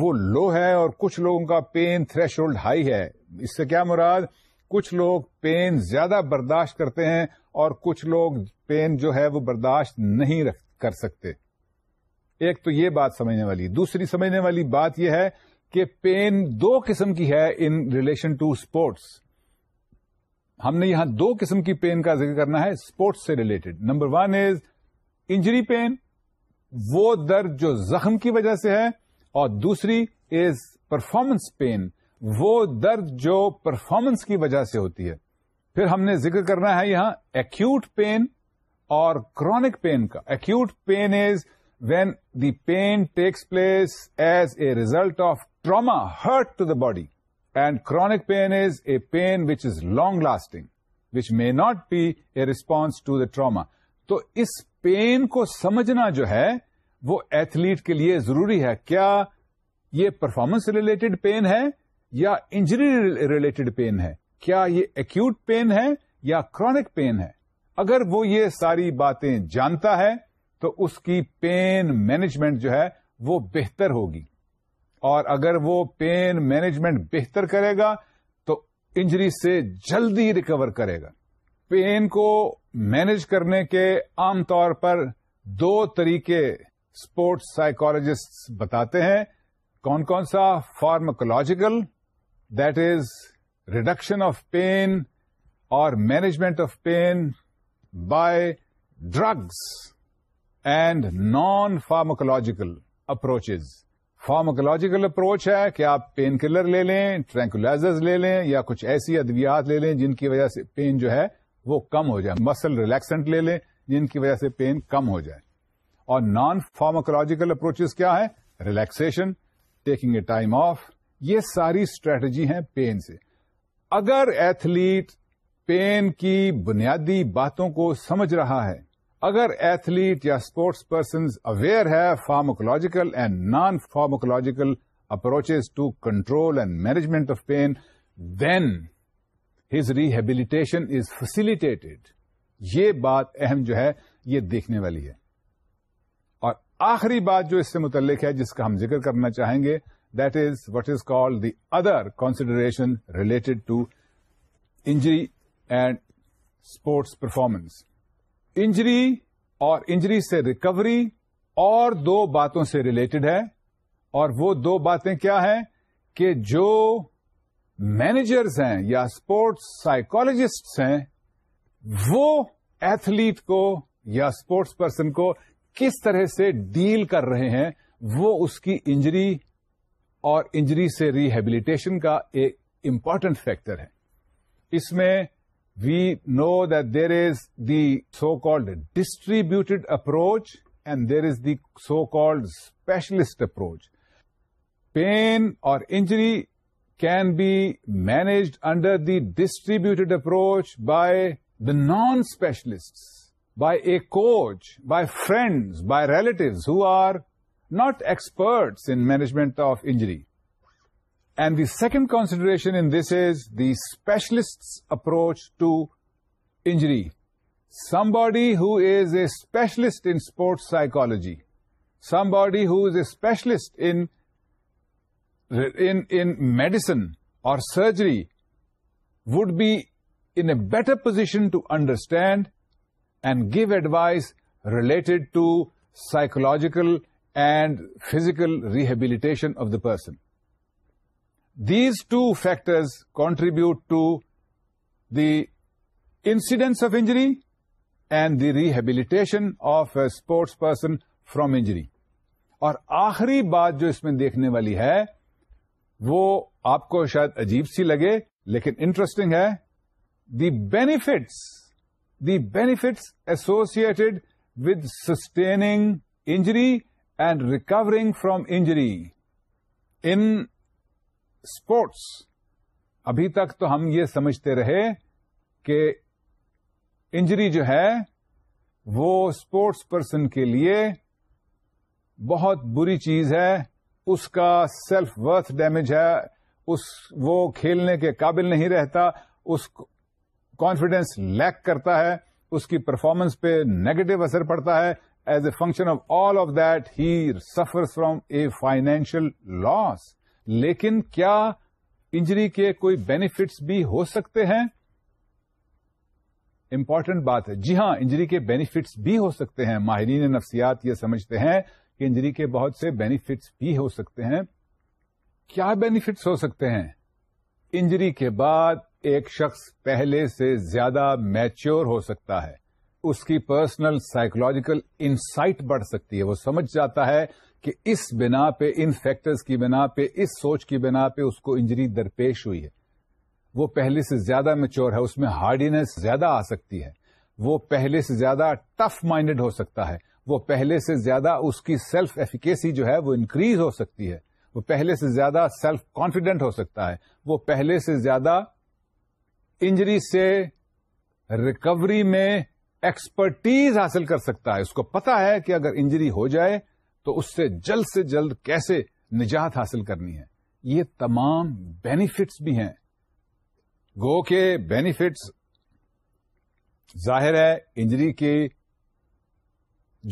وہ لو ہے اور کچھ لوگوں کا پین تھریش ہولڈ ہائی ہے اس سے کیا مراد کچھ لوگ پین زیادہ برداشت کرتے ہیں اور کچھ لوگ پین جو ہے وہ برداشت نہیں رکھتے کر سکتے ایک تو یہ بات سمجھنے والی دوسری سمجھنے والی بات یہ ہے کہ پین دو قسم کی ہے ان ریلیشن ٹو اسپورٹس ہم نے یہاں دو قسم کی پین کا ذکر کرنا ہے اسپورٹس سے related number one is injury pain وہ درد جو زخم کی وجہ سے ہے اور دوسری از پرفارمنس پین وہ درد جو پرفارمنس کی وجہ سے ہوتی ہے پھر ہم نے ذکر کرنا ہے یہاں ایکوٹ پین اور کرونک پین کا acute pain is when the pain takes place as a result of trauma hurt to the body and chronic pain is a pain which is long lasting which may not be a response to the trauma تو اس پین کو سمجھنا جو ہے وہ ایتھلیٹ کے لیے ضروری ہے کیا یہ پرفارمنس ریلیٹڈ پین ہے یا انجری ریلیٹڈ پین ہے کیا یہ ایکوٹ پین ہے یا کرونک پین ہے اگر وہ یہ ساری باتیں جانتا ہے تو اس کی پین مینجمنٹ جو ہے وہ بہتر ہوگی اور اگر وہ پین مینجمنٹ بہتر کرے گا تو انجری سے جلدی ریکور کرے گا پین کو مینج کرنے کے عام طور پر دو طریقے اسپورٹس سائیکالوجسٹ بتاتے ہیں کون کون سا pharmacological that is reduction of pain or management of pain by drugs and non pharmacological approaches pharmacological approach ہے کہ آپ پین کلر لے لیں ٹرینکولازرز لے لیں یا کچھ ایسی ادویات لے لیں جن کی وجہ سے پین جو ہے وہ کم ہو جائے مسل ریلیکسنٹ لے لیں جن کی وجہ سے پین کم ہو جائے اور نان فارموکولوجیکل اپروچز کیا ہے relaxation taking a time off یہ ساری اسٹریٹجی ہیں پین سے اگر ایتھلیٹ پین کی بنیادی باتوں کو سمجھ رہا ہے اگر ایتھلیٹ یا اسپورٹس پرسنز اویئر ہے pharmacological and non pharmacological approaches to control and management of pain then his rehabilitation is facilitated یہ بات اہم جو ہے یہ دیکھنے والی ہے اور آخری بات جو اس سے متعلق ہے جس کا ہم ذکر کرنا چاہیں گے that is what is call the other consideration related to injury and sports performance injury اور انجری سے ریکوری اور دو باتوں سے ریلیٹڈ ہے اور وہ دو باتیں کیا ہیں کہ جو مینیجرز ہیں یا اسپورٹس سائیکولوجسٹ ہیں وہ ایتھلیٹ کو یا اسپورٹس پرسن کو کس طرح سے ڈیل کر رہے ہیں وہ اس کی انجری اور انجری سے ریہیبلیٹیشن کا ایک امپورٹنٹ فیکٹر ہے اس میں we know that there is the so-called distributed approach and there is the so-called specialist approach. Pain or injury can be managed under the distributed approach by the non-specialists, by a coach, by friends, by relatives who are not experts in management of injury. And the second consideration in this is the specialist's approach to injury. Somebody who is a specialist in sports psychology, somebody who is a specialist in medicine or surgery would be in a better position to understand and give advice related to psychological and physical rehabilitation of the person. These to factors incidence of of injury and the of of sports person from injury اور آخری بات جو اس میں دیکھنے والی ہے وہ آپ کو شاید عجیب سی لگے لیکن انٹرسٹنگ ہے the benefits the benefits associated with sustaining injury and recovering from injury in sports ابھی تک تو ہم یہ سمجھتے رہے کہ انجری جو ہے وہ اسپورٹس پرسن کے لیے بہت بری چیز ہے اس کا سیلف ورتھ ڈیمیج ہے اس وہ کھیلنے کے قابل نہیں رہتا اس کانفیڈینس لیک کرتا ہے اس کی پرفارمنس پہ نیگیٹو اثر پڑتا ہے as a function of all of that he suffer from a financial loss لیکن کیا انجری کے کوئی بینیفٹس بھی ہو سکتے ہیں امپورٹنٹ بات ہے جی ہاں انجری کے بینیفٹس بھی ہو سکتے ہیں ماہرین نفسیات یہ سمجھتے ہیں کہ انجری کے بہت سے بینیفٹس بھی ہو سکتے ہیں کیا بینیفٹس ہو سکتے ہیں انجری کے بعد ایک شخص پہلے سے زیادہ میچور ہو سکتا ہے اس کی پرسنل سائکولوجیکل انسائٹ بڑھ سکتی ہے وہ سمجھ جاتا ہے کہ اس بنا پہ ان فیکٹرز کی بنا پہ اس سوچ کی بنا پہ اس کو انجری درپیش ہوئی ہے وہ پہلے سے زیادہ میچور ہے اس میں ہارڈینس زیادہ آ سکتی ہے وہ پہلے سے زیادہ ٹف مائنڈڈ ہو سکتا ہے وہ پہلے سے زیادہ اس کی سیلف ایفیکیسی جو ہے وہ انکریز ہو سکتی ہے وہ پہلے سے زیادہ سیلف کانفیڈنٹ ہو سکتا ہے وہ پہلے سے زیادہ انجری سے ریکوری میں ایکسپرٹیز حاصل کر سکتا ہے اس کو پتا ہے کہ اگر انجری ہو جائے تو اس سے جلد سے جلد کیسے نجات حاصل کرنی ہے یہ تمام بینیفٹس بھی ہیں گو کے بینیفٹس ظاہر ہے انجری کی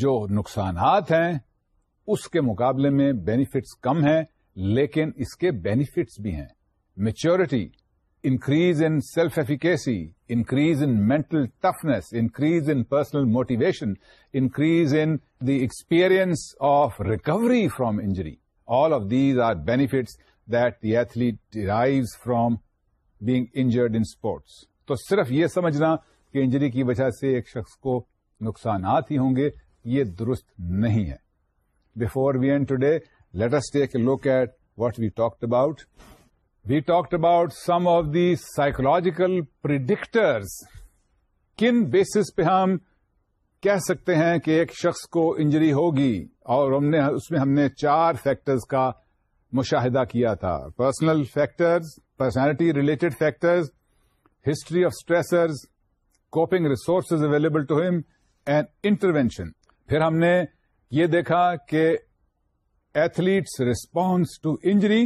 جو نقصانات ہیں اس کے مقابلے میں بینیفٹس کم ہیں لیکن اس کے بینیفٹس بھی ہیں maturity increase in self efficacy increase in mental toughness increase in personal motivation increase in the experience of recover from injury all of these are benefits that the athlete derives from being injured in sports تو صرف یہ سمجھنا کہ انجری کی وجہ سے ایک شخص کو نقصانات ہی ہوں گے یہ درست نہیں ہے before we end today let take a look at what we talked about we talked about some of the psychological predictors کن بیسس پہ ہم کہہ سکتے ہیں کہ ایک شخص کو انجری ہوگی اور ہم نے اس میں ہم نے چار فیکٹرز کا مشاہدہ کیا تھا personal factors personality related factors history of stressors coping resources available to him and intervention پھر ہم نے یہ دیکھا کہ athletes response to injury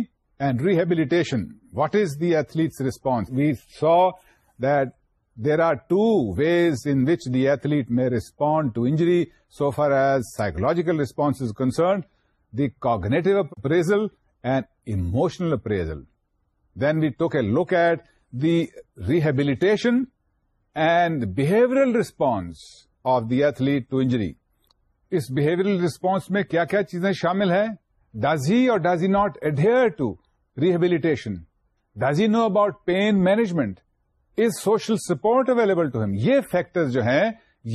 and rehabilitation what is the athlete response we saw that there are two ways in which the athlete may respond to injury so far as psychological response is concern the cognitive appraisal and emotional appraisal then we took an look at the rehabilitation and behaviour response of the athlete to injury اس بہیویئرل ریسپونس میں کیا کیا چیزیں شامل ہیں does he or does he not adhere to rehabilitation? Does he know about pain management? Is social support available to him? یہ factors جو ہیں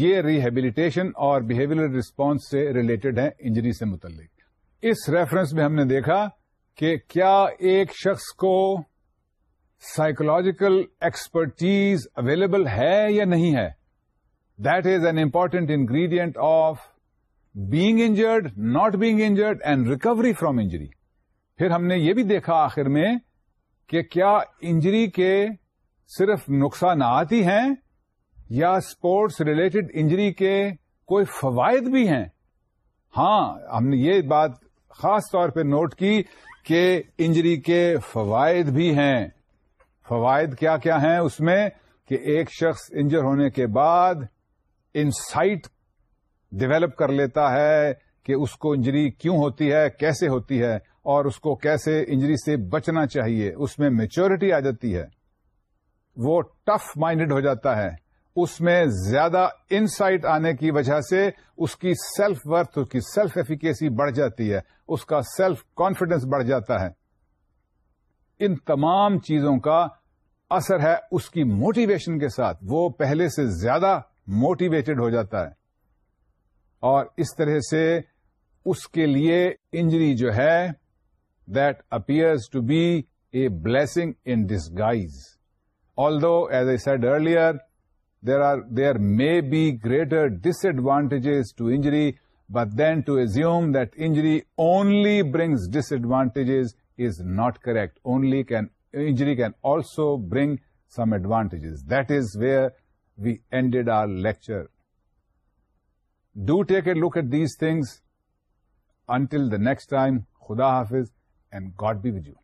یہ rehabilitation اور behavioral response سے related ہیں injury سے متعلق اس ریفرنس میں ہم نے دیکھا کہ کیا ایک شخص کو سائیکولوجیکل ایکسپرٹیز اویلیبل ہے یا نہیں ہے that is an important ingredient of being injured not being injured and recovery from injury پھر ہم نے یہ بھی دیکھا آخر میں کہ کیا انجری کے صرف نقصانات ہی ہیں یا اسپورٹس ریلیٹڈ انجری کے کوئی فوائد بھی ہیں ہاں ہم نے یہ بات خاص طور پہ نوٹ کی کہ انجری کے فوائد بھی ہیں فوائد کیا کیا ہیں اس میں کہ ایک شخص انجر ہونے کے بعد انسائٹ ڈیویلپ کر لیتا ہے کہ اس کو انجری کیوں ہوتی ہے کیسے ہوتی ہے اور اس کو کیسے انجری سے بچنا چاہیے اس میں میچورٹی آ جاتی ہے وہ ٹف مائنڈیڈ ہو جاتا ہے اس میں زیادہ انسائٹ آنے کی وجہ سے اس کی سیلف ورتھ اس کی سیلف ایفیکیسی بڑھ جاتی ہے اس کا سیلف کانفیڈینس بڑھ جاتا ہے ان تمام چیزوں کا اثر ہے اس کی موٹیویشن کے ساتھ وہ پہلے سے زیادہ موٹیویٹڈ ہو جاتا ہے اور اس طرح سے اس کے لیے انجری جو ہے that appears to be a blessing in disguise. Although, as I said earlier, there may be greater disadvantages to injury, but then to assume that injury only brings disadvantages is not correct. Injury can also bring some advantages. That is where we ended our lecture. Do take a look at these things. Until the next time, Khuda Hafiz. And God be with you